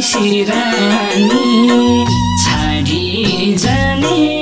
सम्झिँदा नि पोल्छ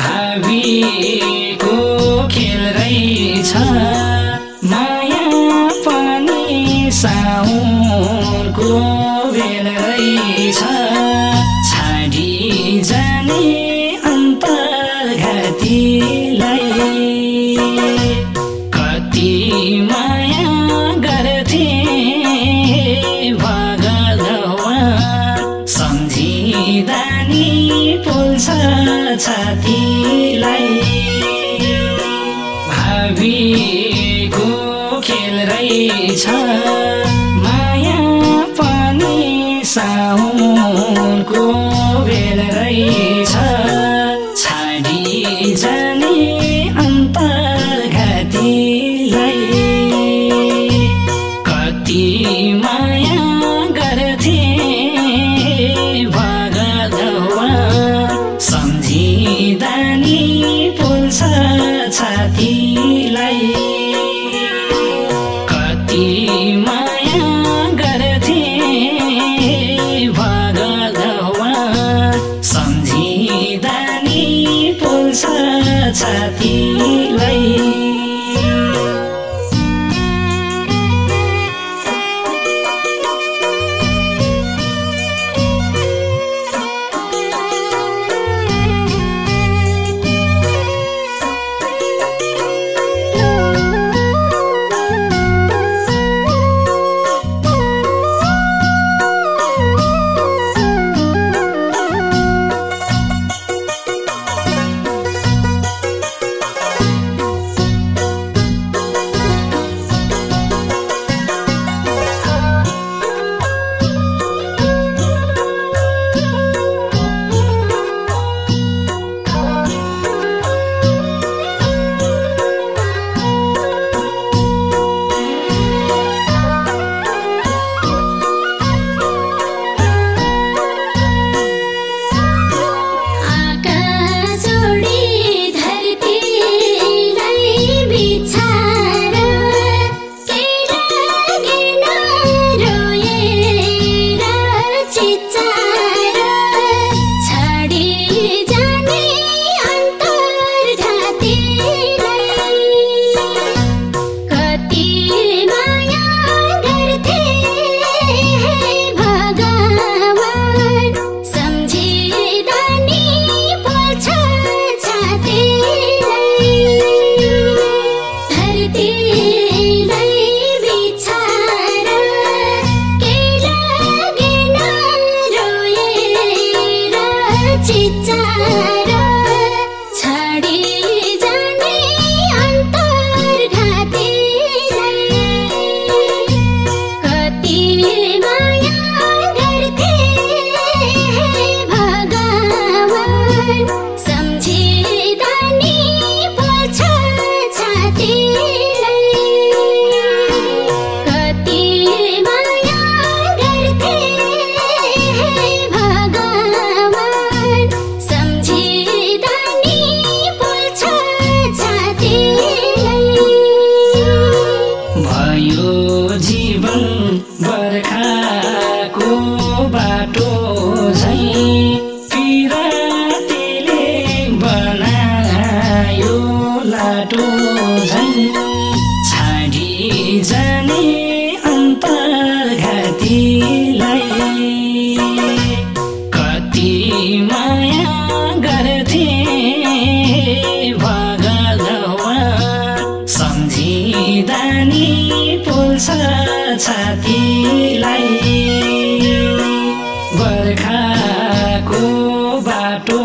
भावीको खेल्दैछ नयाँ पनि साउनको बेलदैछ छाडी जाने अन्तर्घातीलाई कति माया गर्थे भगवा सम्झिँदा नि पुल्छ। साथीलाई भावीको खेल रहेछ। नहीं 第一 কাটো